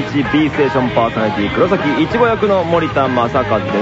B ステーションパーソナリティ黒崎いちご役の森田正和です。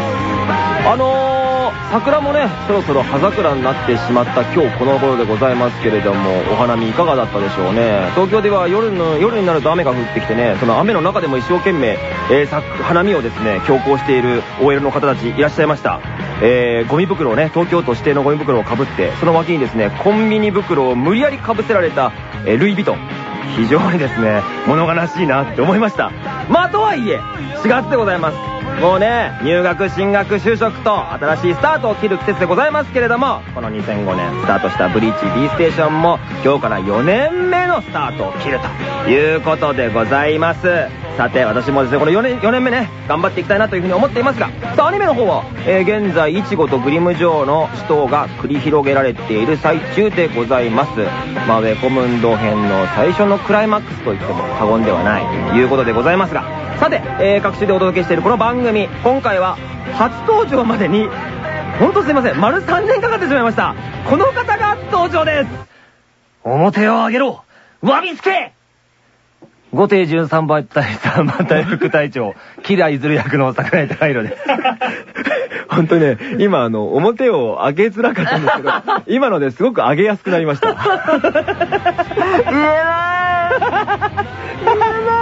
あのー、桜もねそろそろ葉桜になってしまった今日この頃でございますけれどもお花見いかがだったでしょうね。東京では夜の夜になると雨が降ってきてねその雨の中でも一生懸命、えー、花見をですね強行している OL の方たちいらっしゃいました。えー、ゴミ袋をね東京都指定のゴミ袋をかぶってその脇にですねコンビニ袋を無理やりかぶせられた、えー、ルイ・ヴィトン。非常にですね物悲しいなって思いました。まあとはいえ4月でございます。もうね入学進学就職と新しいスタートを切る季節でございますけれどもこの2005年スタートしたブリーチ B ステーションも今日から4年目のスタートを切るということでございます。さて私もですねこの4年 ,4 年目ね頑張っていきたいなというふうに思っていますがさあアニメの方は、えー、現在イチゴとグリム城の死闘が繰り広げられている最中でございます。まあウェコムンド編の最初のクライマックスといっても過言ではないということでございますがさて、えー、各種でお届けしているこの番組今回は初登場までにほんとすいません丸3年かかってしまいました。この方が登場です。表を上げろわびつけ後手13番隊3番隊副隊長、キライズル役の桜井隆弘です。本当にね、今あの、表を上げづらかったんですけど、今のですごく上げやすくなりました。言えな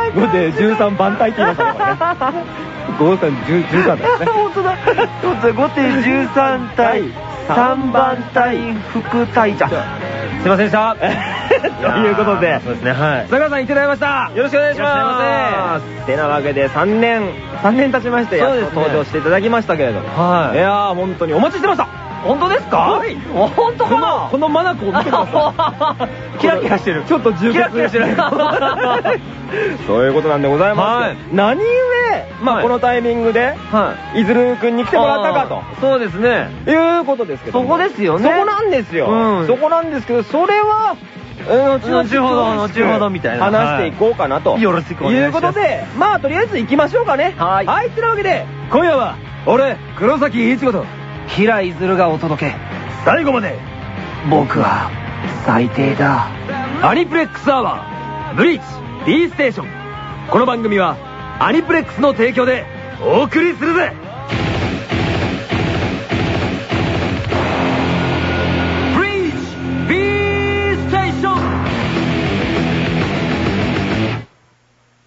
い後手13番隊って言いましたからね。5番13ですね。本当だ。後手13隊、3番隊副隊長。すいませんでした。ということで、そうですね、はい。桜さんいただきました。よろしくお願いします。てなわけで3年、3年経ちまして、やっと登場していただきましたけれども。はい。いやー、本当にお待ちしてました。本当ですか？はい。本当かな？このマナコを見てください。キラキラしてる。ちょっと重キしてる。そういうことなんでございます。何故、まあこのタイミングで、いずるくんに来てもらったかと？そうですね。いうことですけど。そこですよね。そこなんですよ。そこなんですけど、それは、後ほど、後ほどみたいな。話していこうかなと。よろしくお願いします。いうことで、まあとりあえず行きましょうかね。はい。はい、というわけで、今夜は、俺、黒崎一護と、平井鶴がお届け。最後まで、僕は、最低だ。アニプレックスアワー、ブリーチ、B ステーション。この番組は、アニプレックスの提供で、お送りするぜ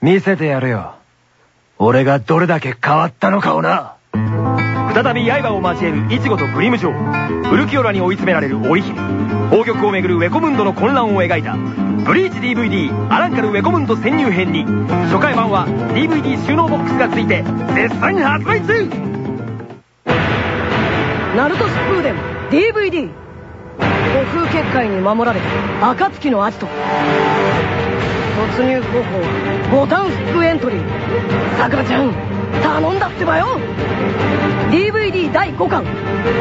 見せてやるよ。俺がどれだけ変わったのかをな。再び刃を交えるイチゴとグリム城ウルキオラに追い詰められる織姫。宝玉をめぐるウェコムンドの混乱を描いた。ブリーチ DVD アランカルウェコムンド潜入編に。初回版は DVD 収納ボックスがついて絶賛発売中。ナルトスプーデン DVD 悟空結界に守られた暁のアジト。突入方法はボタンフックエントリー。さくらちゃん。頼んだってばよ。DVD 第5巻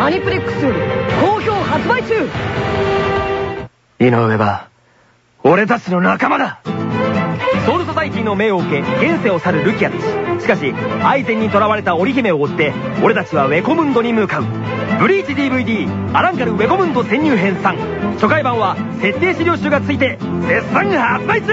アニプレックスより好評発売中。井上は俺たちの仲間だ。ソウルソサイティの命を受け現世を去るルキアたちしかしアイゼンに囚われた織姫を追って俺たちはウェコムンドに向かう。ブリーチ DVD アランカルウェコムンド潜入編3初回版は設定資料集がついて絶賛発売中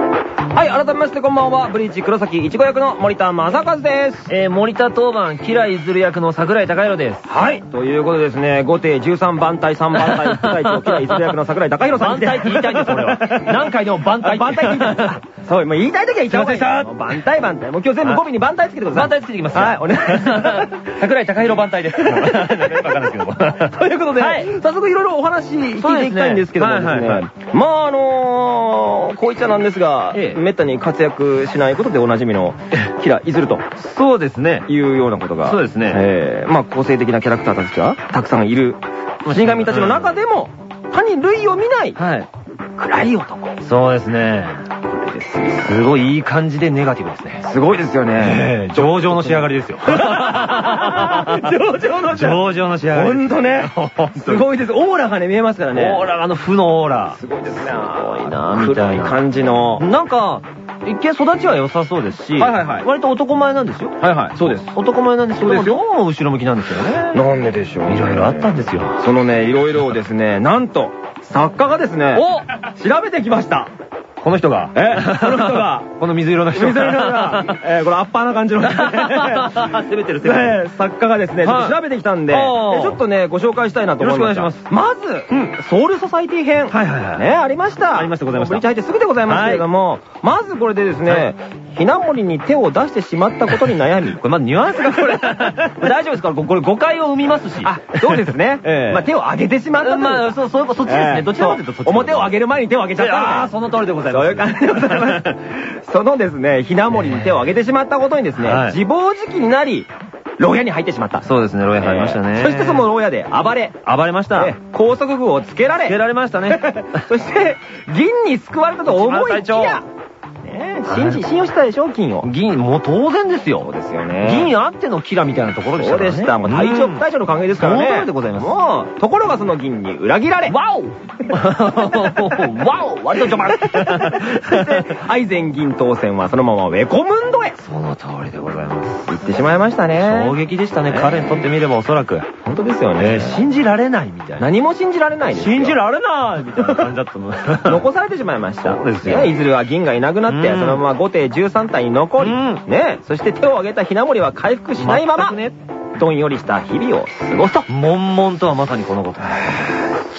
はい、改めましてこんばんは。ブリーチ黒崎いちご役の森田正和です。えー、森田当番、キライズル役の桜井高弘です。はい。ということでですね、後手13番隊3番隊副隊長、キライズル役の桜井高弘さん番隊って言いたいんです、俺は。何回でも番隊番隊って言いたいんです。そう、もう言いたい時は言った方がいい。番隊番隊。もう今日全部語尾に番隊つけてください。番隊つけてきます。はい、お願いします。桜井高弘番隊です。わかんないですけども。ということで、早速いろいろお話聞いていきたいんですけどもですね。まああの、こういっちゃなんですが、めったに活躍しないことでおなじみのキラ・イズルと。そうですね。いうようなことが。そうですね。えー、まあ個性的なキャラクターたちがたくさんいる死神たちの中でも、他に類を見ない、はい。暗い男。そうですね。です。すごいいい感じでネガティブですね。すごいですよね。上々の仕上がりですよ。上々の上々の仕上がり。ほんとね。すごいです。オーラがね、見えますからね。オーラ、あの負のオーラ。すごいですね。すごいなみたいな感じの。なんか、一見育ちは良さそうですし、はいはいはい割と男前なんですよ。はいはい、そうです。男前なんですけど、どうも後ろ向きなんですよね。なんででしょう。いろいろあったんですよ。そのね、いろいろをですね、なんと、作家がですね、お調べてきました。この人が。え？この人が。この水色の人水色が、えーこのアッパーな感じの。攻めてる攻めてるね作家がですね、調べてきたんで、ちょっとね、ご紹介したいなと思います。よろしくおまず、ソウルソサイティ編。はいはいはいね、ありました。ありましたございましたブリッジ入ってすぐでございますけれども、まずこれでですね、ひなもりに手を出してしまったことに悩み。これまずニュアンスがこれ、大丈夫ですか？これ誤解を生みますし。あ、そうですね。ええまあ手を上げてしまったまあ、そう、そうそっちですね。ええどちらかというとそっち。表を上げる前に手を上げちゃったああ、その通りでございます。そういう感じでございます？そのですね、ひなもりに手を挙げてしまったことにですね、はい自暴自棄になり、牢屋に入ってしまった。そうですね、牢屋入りましたね。えーそしてその牢屋で暴れ、暴れました。えー拘束具をつけられ、つけられましたね。そして、銀に救われたと思いきや、一番信じ、信用したでしょ、金を。銀、もう当然ですよ。そうですよね。銀あってのキラみたいなところでした。そうでした。もう隊長、うん隊長の関係ですからね。その通りでございますもう、ところがその銀に裏切られ。わおわお割と序盤そして、愛禅銀当選はそのままウェコムンドへその通りでございます。行ってしまいましたね。衝撃でしたね、ええ彼にとってみればおそらく。本当ですよね。えー信じられないみたいな。何も信じられないですよ信じられないみたいな感じだったの。残されてしまいました。そうですよねいずれは銀がいなくなって、うんそのまま後手13体に残り、うんね、そして手を挙げたひなもりは回復しないまま、ねどんよりした日々を過ごすと。悶々とはまさにこのこと。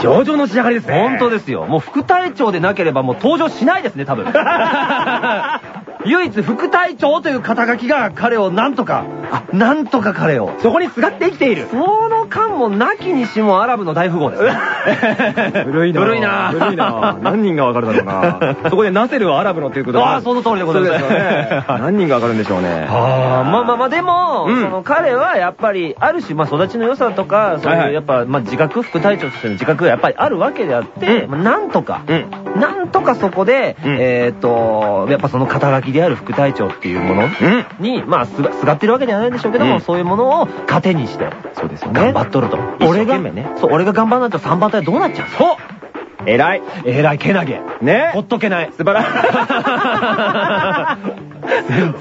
上々の仕上がりですね。本当ですよ。もう副隊長でなければもう登場しないですね、多分。唯一副隊長という肩書きが彼をなんとか、なんとか彼を。そこにすがって生きている。その間もなきにしもアラブの大富豪ですね。古いな古いな古いな何人がわかるだろうな。そこでナセルはアラブのっていうことああ、その通りでございます。ね。何人がわかるんでしょうね。ああ、まあまあまあ、でも、うんその彼はやっぱり、ある種、まあ育ちの良さとか、そういう、やっぱ、まあ自覚、副隊長としての自覚がやっぱりあるわけであって、なんとか、うん。なんとかそこで、うんえっと、やっぱその肩書きである副隊長っていうものうん。に、まあすが、ってるわけではないんでしょうけども、うんそういうものを糧にして、そうですよ頑張っとると。俺が、ね。そう、俺が頑張らないと3番隊どうなっちゃうそう偉い。えらいけなげ。ねほっとけない。素晴らし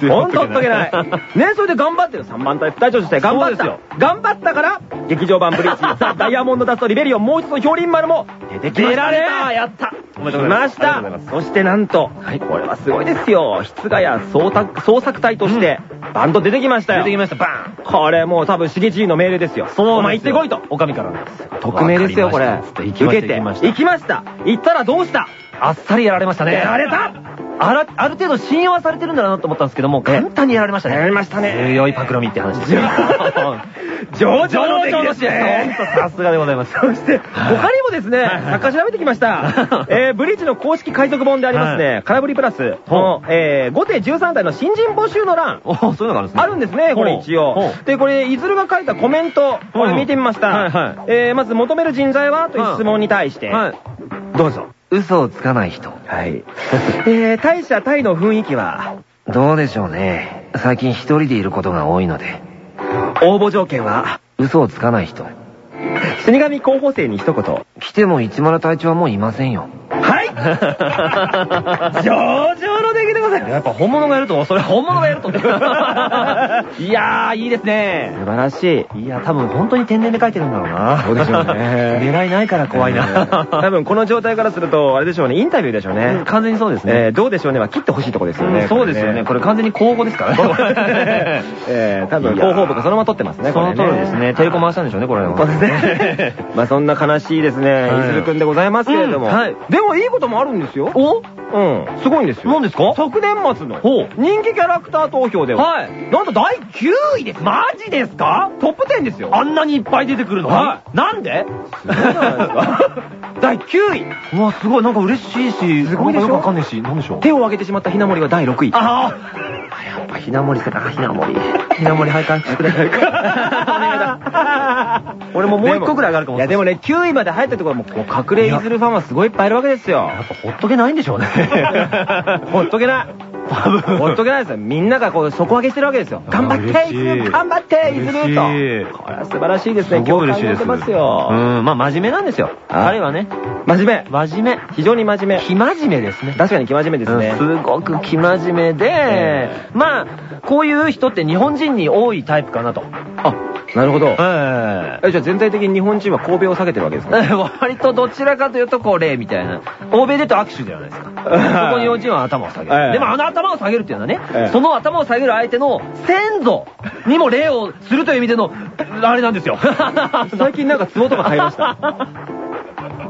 い。ほんとほっとけない。ね、それで頑張ってる。3番隊副隊長として頑張った。そう頑張ったから、劇場版ブリーチ、ザ・ダイヤモンドダスト・リベリオン、もう一度氷輪丸も出てきました、ね。出られたやったおめでとう来ございますましたそしてなんと、これはすごいですよ。室ヶ谷捜索捜索隊として、バンド出てきましたよ。出てきました、バーンこれもう多分、しげちの命令ですよ。そうお前行ってこいと。おかみから。匿名ですよ、これ。受けて。行きました。行きました。行ったらどうした？あっさりやられましたね。やられたあら、ある程度信用はされてるんだなと思ったんですけども、簡単にやられましたね。やられましたね強いパクロミって話ですよ。上々の出来ですね。ほんとさすがでございます。そして、他にもですね、作家調べてきました。えー、ブリーチの公式海賊本でありますね、空振りプラスの、えー、5手13体の新人募集の欄。おそういうのがあるんですね。あるんですね、これ一応。で、これ、いずるが書いたコメント、これ見てみました。はいはいえー、まず、求める人材は？という質問に対して、はい。どうぞ。嘘をつかない人。はい。えー、大社タイの雰囲気は、どうでしょうね。最近一人でいることが多いので。応募条件は、嘘をつかない人。死神候補生に一言。来ても一丸隊長はもういませんよ。はい 上々のでございます。やっぱ本物がやると、それ本物がやると。いやー、いいですね。素晴らしい。いや、多分本当に天然で書いてるんだろうな。そうでしょうね 狙いないから怖いな。多分この状態からすると、あれでしょうね、インタビューでしょううんね。完全にそうですね。えー、どうでしょうねは切ってほしいとこですよね。そうですよね。これ完全に交互ですからね。えー、多分広報部がそのまま撮ってますね、その通りですね。テレコ回したんでしょうね、これは。まあそんな悲しいですね、はいいずるくんでございますけれども。でもいいこともあるんですよ。お？うん。すごいんですよ。何ですか？昨年末の人気キャラクター投票では、はいなんと第9位です。マジですか？トップ10ですよ。あんなにいっぱい出てくるのに？はなんで？第9位。うわ、すごい。なんか嬉しいし、すごいでしょ？なんかよくわかんないし、なんでしょう？手を挙げてしまったひなもりは第6位。ああやっぱひなもりかな、ひなもり。ひなもり拝観してくれ。お願いだ。俺ももう一個ぐらい上がるかもいやでもね、9位まで入ったところも、こう、隠れイズルファンはすごいいっぱいいるわけですよ。やっぱほっとけないんでしょうね。ほっとけない。ほっとけないですよ。みんながこう、底上げしてるわけですよ。頑張って、いル頑張って、イズル嬉しいと。これは素晴らしいですね。すごい嬉しいです。共感持てますよ。うん、まあ真面目なんですよ。あ彼はね、真面目。真面目。非常に真面目。生真面目ですね。確かに生真面目ですね。すごく生真面目でえ、まあ、こういう人って日本人に多いタイプかなと。あ、なるほど。ええ、じゃあ全体的に日本人は神戸を下げてるわけですか？割とどちらかというとこう例みたいな。欧米で言うと握手じゃないですか。そこに日本人は頭を下げええる。でもあの頭を下げるっていうのはねええ、その頭を下げる相手の先祖にも礼をするという意味での、あれなんですよ。最近なんか壺とか買いました？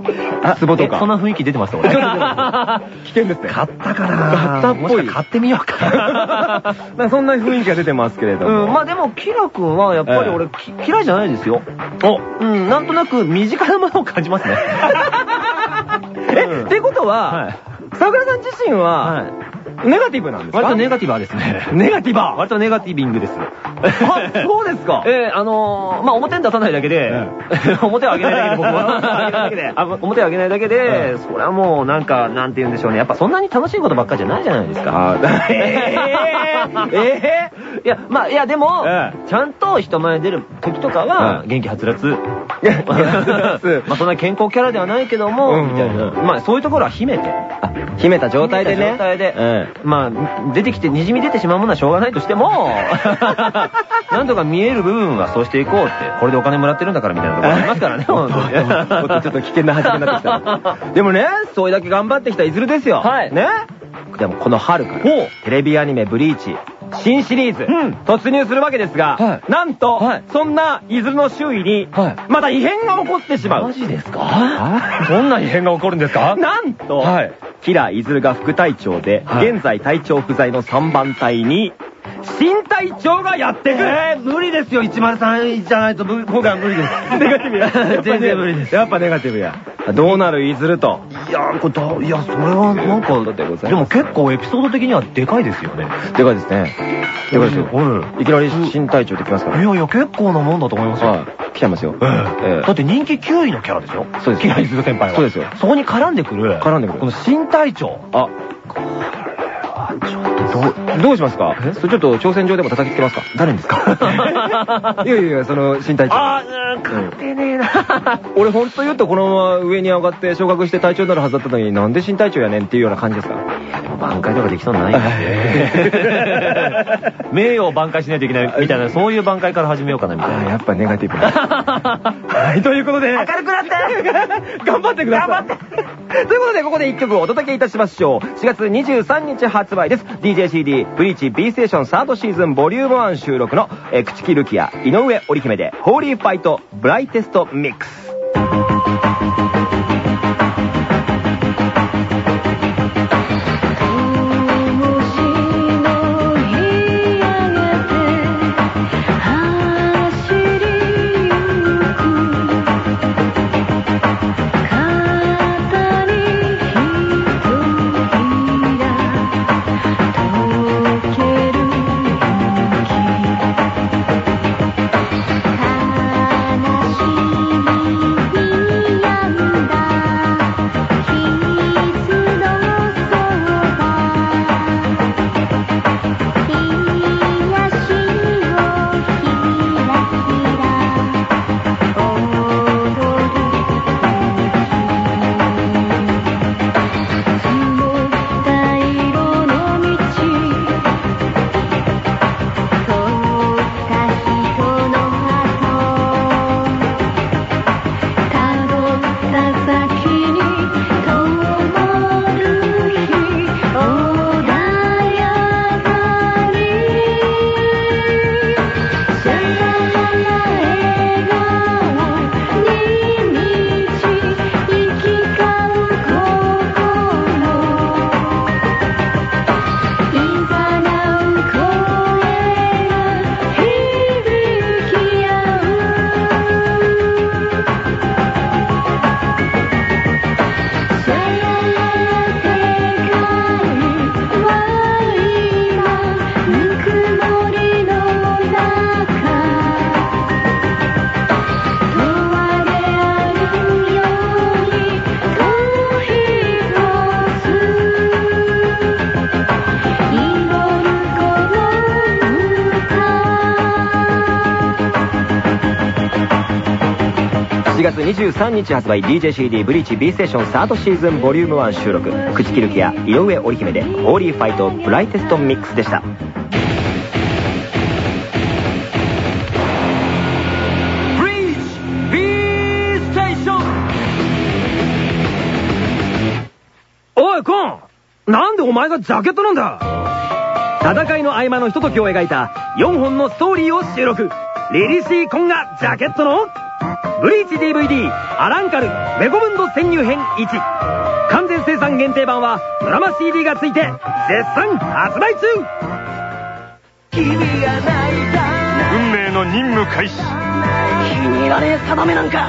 壺とか。えそんな雰囲気出てます俺。ちょっと出てま危険ですね。買ったかな買ったっぽい買ってみようか そんな雰囲気が出てますけれども。うん、まあでも、キラ君はやっぱり俺、き嫌いじゃないですよ。おうん、なんとなく身近なものを感じますね。え、うんってことは、はい桜さん自身は、はい。ネガティブなんですか？割とネガティバーですね。ネガティバー割とネガティビングです。あ、そうですか？えー、あのー、まあ、表に出さないだけで、表を上げないだけで僕は、表を上げないだけで、それはもうなんか、なんて言うんでしょうね。やっぱそんなに楽しいことばっかじゃないじゃないですか。あ、えー、えいや、まあ、いや、でも、えちゃんと人前に出る時とかはう、ん元気はつらつ。まあ、そんな健康キャラではないけども、みたいな。まあ、そういうところは秘めて。ー、秘めた状態でね。状態でうんまあ、出てきて、にじみ出てしまうものはしょうがないとしても、なんとか見える部分はそうしていこうって、これでお金もらってるんだからみたいなところありますからね、本当に。ちょっと危険な発言になってきた。でもね、それだけ頑張ってきたいずるですよ。はいね。でもこの春から、テレビアニメブリーチ、新シリーズ、うん。突入するわけですが、はなんと、はい。そんな伊豆の周囲に、はい。また異変が起こってしまう。マジですか？あ？どんな異変が起こるんですか？なんと、はい。キラ伊豆が副隊長で、はい。現在隊長不在の3番隊に、新隊長がやってくる、えー、無理ですよ、103じゃないと僕は無理です。ネガティブや。全然無理です。やっぱネガティブや。どうなる伊豆と。いやー、これだ、いや、それはなんか、でも結構エピソード的にはでかいですよね。でかいですね。でかいですよ。はいきなり新隊長できますから。いやいや、結構なもんだと思いますよ。はい。来ちゃいますよ。えええだって人気9位のキャラでしょそうですキライズル先輩は。そうですよそこに絡んでくる。絡んでくるこの新隊長。あ、どう、どうしますか？え？それちょっと挑戦状でも叩きつけますか？誰にですか？いやいやいや、その新隊長。あー、うん、勝てねえな。俺ほんと言うとこのまま上に上がって昇格して隊長になるはずだったのになんで新隊長やねんっていうような感じですか？でも挽回とかできそうにないんで。名誉を挽回しないといけないみたいな、そういう挽回から始めようかなみたいな。やっぱネガティブな。はい、ということで。明るくなって頑張ってください。頑張ってということで、ここで一曲お届けいたしましょう。4月23日発売です。DJCD ブリーチ B ステーションサードシーズンボリューム1収録の、えー、口木ルキア井上織姫で、ホーリーファイトブライテストミックス。7月23日発売 DJCD BLEACH B Station Third Season Volume 1収録。朽木ルキア井上織姫で Holy Fight Brightest Mix でした。ブリーチ B ステーション。おい、コンなんでお前がジャケットなんだ？戦いの合間のひとときを描いた4本のストーリーを収録。リリシー・コンがジャケットのブリーチ DVD アランカルメゴムンド潜入編1完全生産限定版はドラマ CD がついて絶賛発売中。運命の任務開始。気に入らねえ定めなんか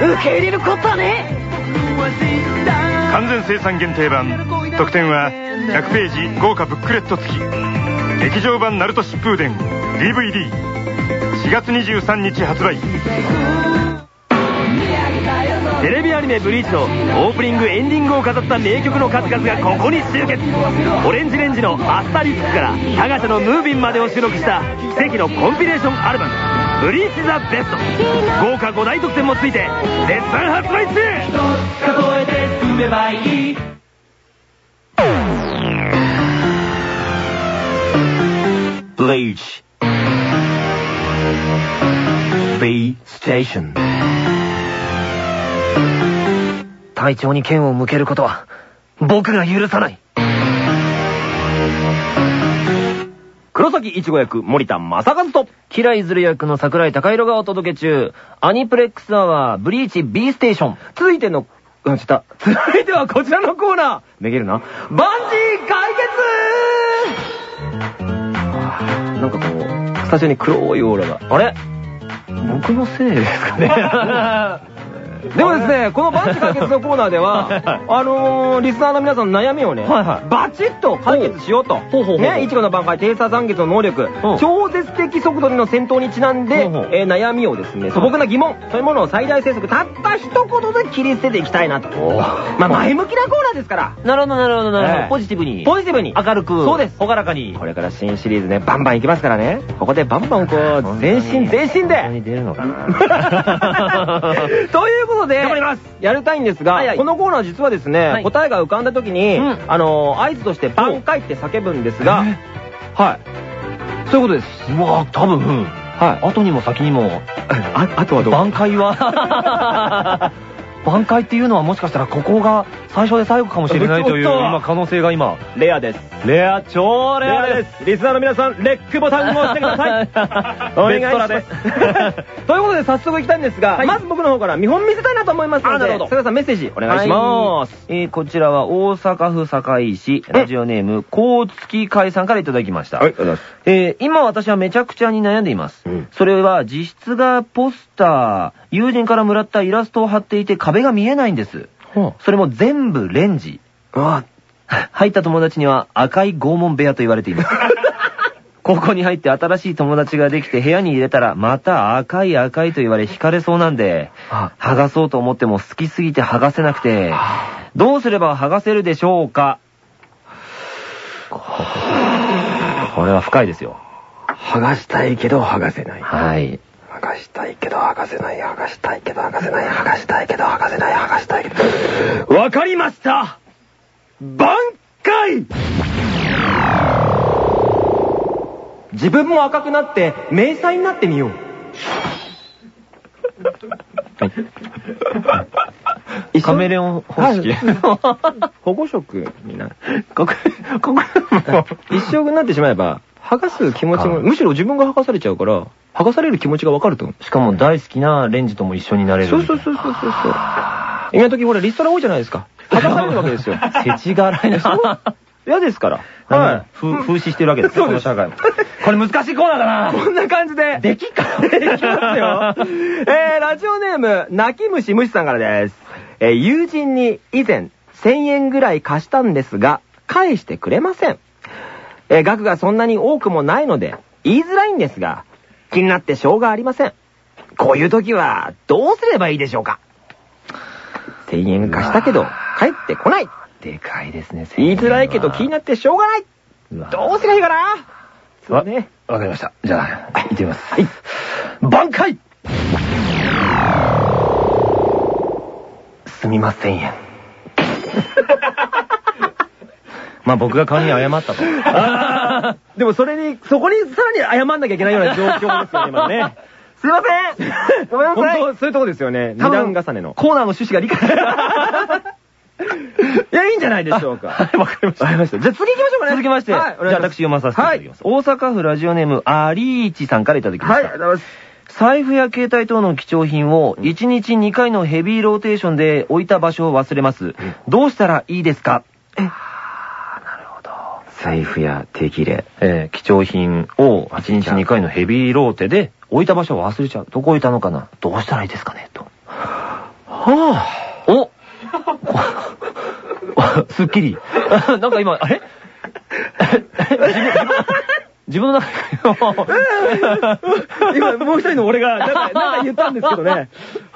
受け入れることはね。完全生産限定版。特典は100ページ豪華ブックレット付き。劇場版ナルト疾風伝 DVD4 月23日発売テレビアニメ「ブリーチ」のオープニングエンディングを飾った名曲の数々がここに集結。オレンジレンジの「アスタリスク」から「タガシャのムービン」までを収録した奇跡のコンピレーションアルバム「ブリーチ・ザ・ベスト」豪華5大特典もついて絶賛発売中。数えて進めばいい Bleach. B Station. 隊長に剣を向けることは僕が許さない。黒崎いちご役森田正和と。キライズル役の桜井貴弘がお届け中。アニプレックスアワーブリーチ B ステーション。続いてのうんちょっと続いてはこちらのコーナー。めげるな。バンジー解決！なんかこうスタジオに黒いオーラが。あれ？僕のせいですかね でもですね、このバンジ解決のコーナーでは、あのー、リスナーの皆さんの悩みをね、はいはい。バチッと解決しようと。ほう。ほうほうね、いちごの挽回、低差残月の能力う。ん、超絶的速度での戦闘にちなんでほうほう、えー悩みをですね、素朴な疑問、そういうものを最大制速、たった一言で切り捨てていきたいなと。まあ、前向きなコーナーですから。なるほどなるほどなるほど、ええポジティブに。ポジティブに。明るく。そうです。朗らかに。これから新シリーズね、バンバンいきますからね。ここでバンバンこう、全身全身で。出るのかな。ということで、頑張ります。やりたいんですが、このコーナー実はですね、はい。答えが浮かんだ時に、うん。あのー合図として挽回って叫ぶんですが、はい。そういうことです。うわ多分。はい。後にも先にも。あ、あとはどう？挽回は 挽回っていうのはもしかしたらここが最初で最後かもしれないという今可能性が今レアです。レア超レアですす。リスナーの皆さん、レックボタンを押してください。お願いします。ベ ということで早速いきたいんですが、はいまず僕の方から見本見せたいなと思いますので、あなるほど坂田さんメッセージお願いします。えーこちらは大阪府堺市ラジオネーム高月海さんからいただきました、はい、ありがとうございます。えー今私はめちゃくちゃに悩んでいます。うんそれは実質がポスター、友人からもらったイラストを貼っていて壁が見えないんです。それも全部レンジ。あ入った友達には赤い拷問部屋と言われています。高校に入って新しい友達ができて部屋に入れたらまた赤い赤いと言われ惹かれそうなんで、あ剥がそうと思っても好きすぎて剥がせなくて、どうすれば剥がせるでしょうか？これは深いですよ。剥がしたいけど剥がせない。はい。剥がしたいけど剥がせない、剥がしたいけど剥がせない、剥がしたいけど剥がせない、剥がしたいけど。わかりました挽回自分も赤くなって迷彩になってみよう。一 緒カメレオン方式。保護色になる。ここ、ここ、一生になってしまえば、剥がす気持ちも、むしろ自分が剥がされちゃうから、剥がされる気持ちがわかると思う。しかも大好きなレンジとも一緒になれる。そうそうそうそうそうそう。今の時ほら、リストラ多いじゃないですか。剥がされるわけですよ。世知辛いな。嫌ですから。は。はい風風刺してるわけですそうですこの社会も。これ難しいコーナーだな。こんな感じで。できっかできますよ。えー、ラジオネーム、泣き虫虫さんからです。えー、友人に以前、1000円ぐらい貸したんですが、返してくれません。えー、額がそんなに多くもないので、言いづらいんですが、気になってしょうがありません。こういう時は、どうすればいいでしょうか ?1000 円貸したけど、返ってこない。でかいですね、言いづらいけど気になってしょうがない。どうすりゃいいかな？そうね。わかりました。じゃあ、行ってみます。はい。挽回すみません円。まあ僕が代わりに謝ったと。でもそれに、そこにさらに謝んなきゃいけないような状況ですよね、今ね。すいませんごめんなさい 本当そういうとこですよね。二多段分重ねの。コーナーの趣旨が理解いや、いいんじゃないでしょうか。はい、わかりました。わかりました。じゃあ次行きましょうかね。続きまして、はい、じゃあ私読まさせていただきます。大阪府ラジオネーム、アリーチさんからいただきまはい、した。ありがとうございます。財布や携帯等の貴重品を1日2回のヘビーローテーションで置いた場所を忘れます。どうしたらいいですか？財布や手切れ。えー貴重品を1日2回のヘビーローテで置いた場所を忘れちゃう。どこ置いたのかな？どうしたらいいですかね？と。はぁ、お すっきり。なんか今、あれ？自分、自分の中で今、もう一人の俺が、なんか、なんか言ったんですけどね。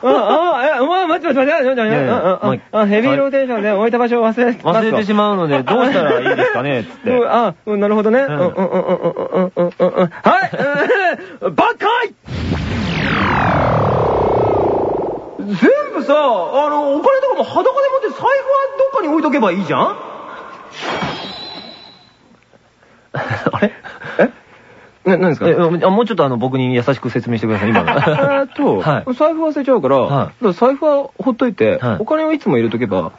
あ、あ、え、お前、待って待って待ってヘビーローテーションで置いた場所を忘れ忘れてしまうので、どうしたらいいですかねつって。うん。あ、うんなるほどね。うん。んうんうんうんうんうんうんうん。はい、うん。バカい全部さ、あの、お金とかも裸で持って財布はどっかに置いとけばいいじゃんあれえな、何ですか？えあもうちょっとあの僕に優しく説明してください、今の。えーっと、はい財布忘れちゃうから、財布はほっといて、はいお金をいつも入れとけば。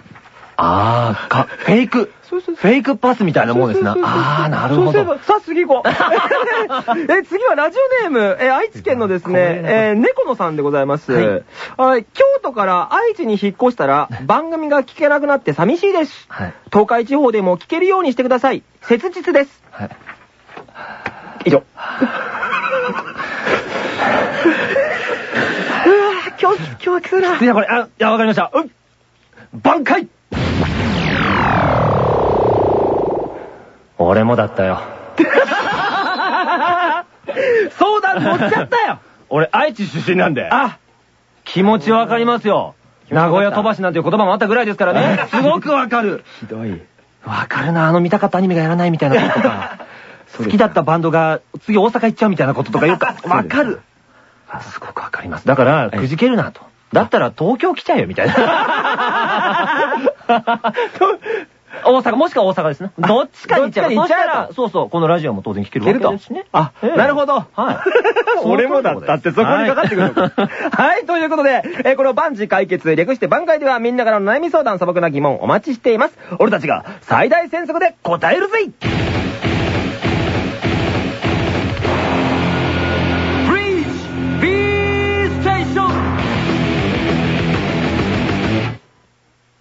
あー、か、フェイク。フェイクパスみたいなもんですな。あー、なるほど。そうすればさあ次行こう。え、次はラジオネーム、え、愛知県のですね、えー、猫野さんでございます。はいはい。京都から愛知に引っ越したら、番組が聞けなくなって寂しいです。はい。東海地方でも聞けるようにしてください。切実です。はい。以上。うわぁ、今日、今日は来るな。いや、これ、あ、いや、わかりました。うん。挽回俺もだったよ。相談乗っちゃったよ俺、愛知出身なんで。あ、気持ちわかりますよ。名古屋飛ばしなんていう言葉もあったぐらいですからね。すごくわかる。ひどい。わかるな、あの見たかったアニメがやらないみたいなこととか。好きだったバンドが次大阪行っちゃうみたいなこととかよく わかる。あすごくわかります。だから、くじけるなと。だったら東京来ちゃえよ、みたいな。大阪、もしくは大阪ですね。どっちかに行っちゃえば。どっちかに行っちゃえばそうそう、このラジオも当然聞けるわけですしね。あ、ええなるほど。はい。俺もだったってそこにかかってくる。はい、ということで、えーこの万事解決、略して挽回ではみんなからの悩み相談、素朴な疑問お待ちしています。俺たちが最大戦速で答えるぜ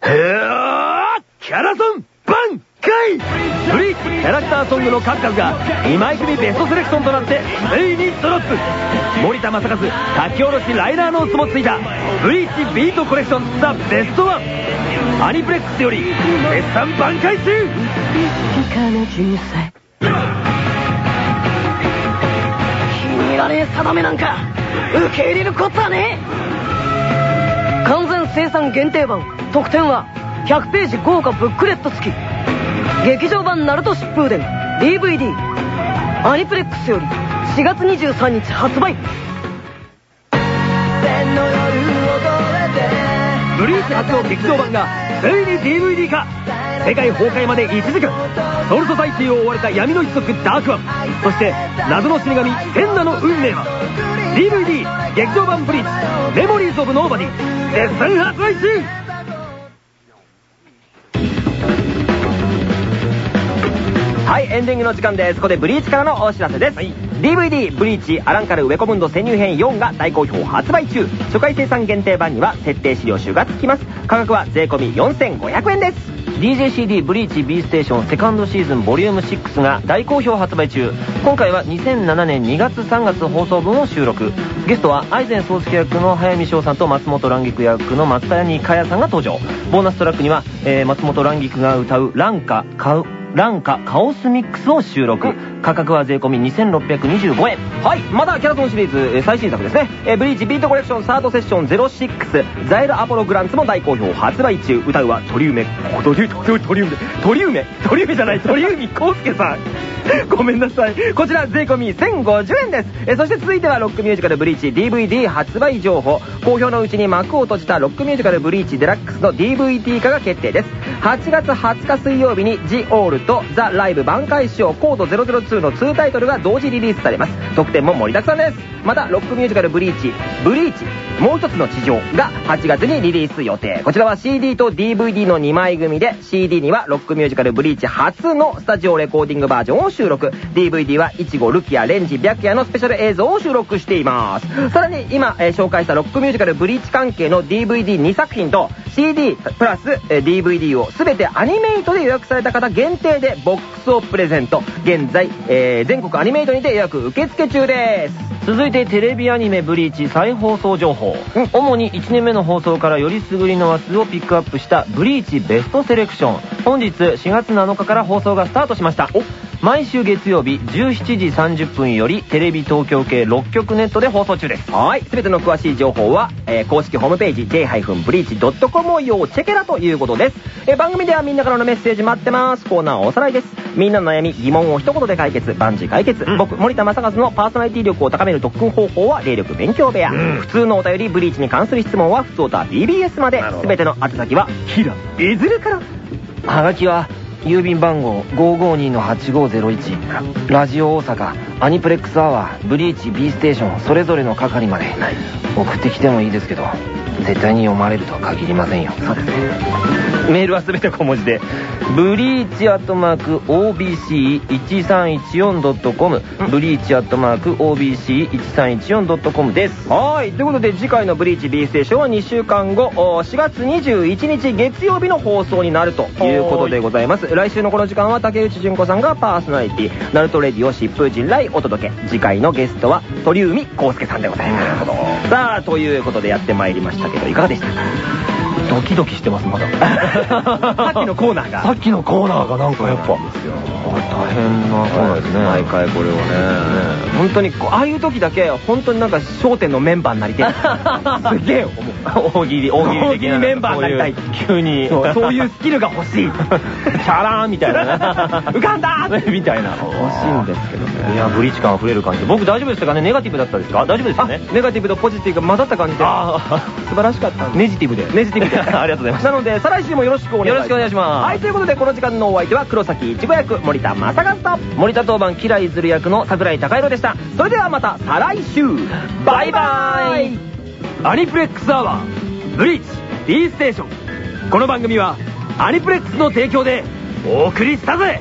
へーキャラソン挽回！ブリーチキャラクターソングの数々が2枚組ベストセレクションとなってついにドロップ！森田正和書き下ろしライナーノーツもついた。ブリーチビートコレクションザ・ベストワン！アニプレックスより絶賛挽回中！気に入らねえ定めなんか受け入れることはね完全生産限定版。特典は100ページ豪華ブックレット付き。劇場版ナルト疾風伝 DVD アニプレックスより4月23日発売。ブリーチ初の劇場版がついに DVD 化。世界崩壊まで1時間。ソウル・ソサエティを追われた闇の一族ダークワン。そして謎の死神センナの運命は DVD 劇場版ブリーチメモリーズ・オブ・ノーバディ絶賛発売中はい、エンディングの時間です。ここでブリーチからのお知らせです。DVD ブリーチアランカルウェコムンド潜入編4が大好評発売中。初回生産限定版には設定資料集が付きます。価格は税込4500円です。DJCD ブリーチ B ステーションセカンドシーズンボリューム6が大好評発売中今回は2007年2月3月放送分を収録ゲストは愛禅宗介役の早見翔さんと松本蘭菊役の松谷香也さんが登場ボーナストラックには、えー松本蘭菊が歌う「蘭歌かランカカオスミックスを収録。価格は税込み2625円。はい、まだキャラソンシリーズえー最新作ですね。えーブリーチビートコレクションサードセッション06、ザイルアポログランツも大好評発売中。歌うは鳥梅、鳥梅、鳥梅、鳥梅、鳥梅じゃない、鳥海康介さん。ごめんなさい。こちら税込み1050円です。えーそして続いてはロックミュージカルブリーチ DVD 発売情報。好評のうちに幕を閉じたロックミュージカルブリーチデラックスの DVD 化が決定です。8月20日水曜日に The と The Live 挽回ショーコード002の2タイトルが同時リリースされます。特典も盛りだくさんです。また、ロックミュージカルブリーチ、ブリーチ、もう一つの地上が8月にリリース予定。こちらは CD と DVD の2枚組で、CD にはロックミュージカルブリーチ初のスタジオレコーディングバージョンを収録。DVD はイチゴ、ルキア、レンジ、白夜のスペシャル映像を収録しています。さらに今、えー紹介したロックミュージカルブリーチ関係の DVD2 作品と CD プラス、えー DVD を全てアニメイトで予約された方限定でボックスをプレゼント。現在、えー全国アニメイトにて予約受付中です。続いてテレビアニメブリーチ再放送情報、主に1年目の放送からよりすぐりの話数をピックアップしたブリーチベストセレクション。本日4月7日から放送がスタートしました毎週月曜日17時30分よりテレビ東京系6局ネットで放送中です。はい。全ての詳しい情報は、えー公式ホームページ j-breach.com を要チェケラということです、えー番組ではみんなからのメッセージ待ってます。コーナーおさらいです。みんなの悩み疑問を一言で解決。万事解決、僕森田正和のパーソナリティ力を高める特訓方法は霊力勉強部屋、普通のお便りブリーチに関する質問は普通歌 BBS まで。全ての宛先はキラいずれから。はがきは郵便番号552-8501ラジオ大阪アニプレックスアワーブリーチ B ステーションそれぞれの係まで。送ってきてもいいですけど。絶対に読まれるとは限りませんよ。そうですねメールはすべて小文字でブリーチアットマーク OBC1314.com ブリーチアットマーク OBC1314.com です。はい。ということで次回のブリーチ B ステーションは2週間後お4月21日月曜日の放送になるということでございます。来週のこの時間は竹内純子さんがパーソナリティナルトレディオ疾風陣来お届け次回のゲストは鳥海康介さんでございます。さあということでやってまいりましたけどいかがでしたか？ドキドキしてますまだ。さっきのコーナーが。さっきのコーナーがなんかやっぱ大変なコーナーですね。毎回これをね。本当にああいう時だけ本当になんか『笑点』のメンバーになりたい。すげえ思う。大喜利大喜利的な。メンバーになりたい。急にそうそういうスキルが欲しい。チャラーンみたいな。ね 浮かんだ！みたいな。欲しいんですけどね。いやブリーチ感あふれる感じ。僕大丈夫でしたかね？ネガティブだったですか？大丈夫ですよあねネガティブとポジティブが混ざった感じで。あ素晴らしかったネジティブで。ネジティブで。ありがとうございます。なので再来週もよろしくお願いします。よろしくお願いします。はいということでこの時間のお相手は黒崎一護役森田正和と。森田当番キライズル役の桜井孝弘でした。それではまた再来週。バイバイ。アニプレックスアワーブリーチ D ステーション。この番組はアニプレックスの提供でお送りしたぜ。